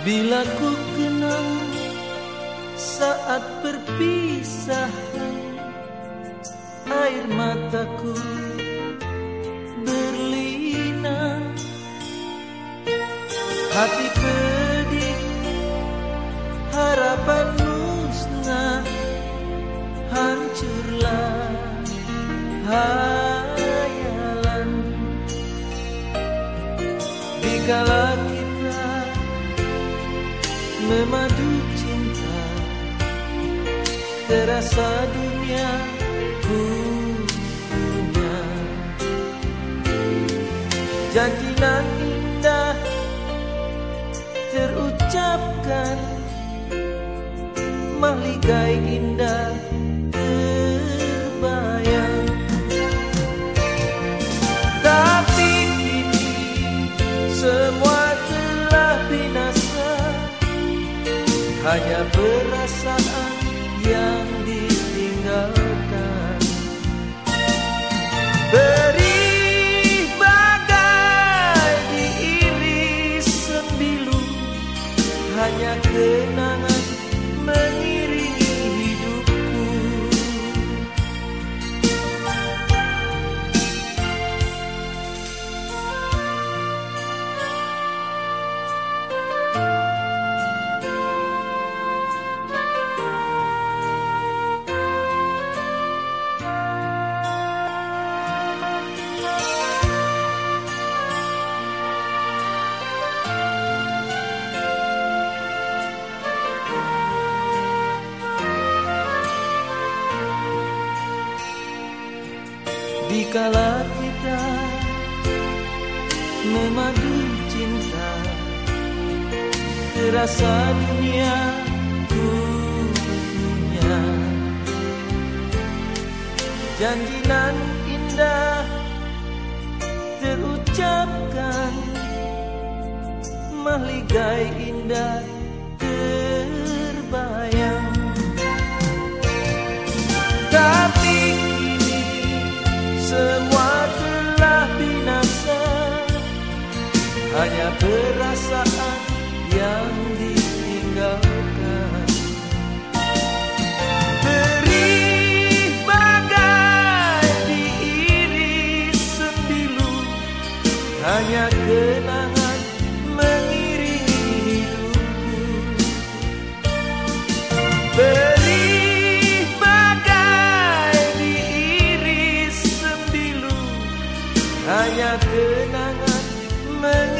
Bila ku kenang saat perpisahan Air mataku berlinang Hati pedih harapan musnah Hancurlah hayalan Dikala memadu cinta Terasa dunia punya. Janji nan indah terucapkan Mahligai indah Hanya perasaan yang ditinggalkan. Beri bagai diiris sembilu Hanya kenangan Dikala kita memadu cinta Terasa dunia punya Janji nan indah terucapkan Mahligai indah hanya perasaan yang ditinggalkan. Beri bagai diiris sembilu Hanya kenangan mengiringi hidupku. Beri bagai diiris sembilu Hanya kenangan mengiringi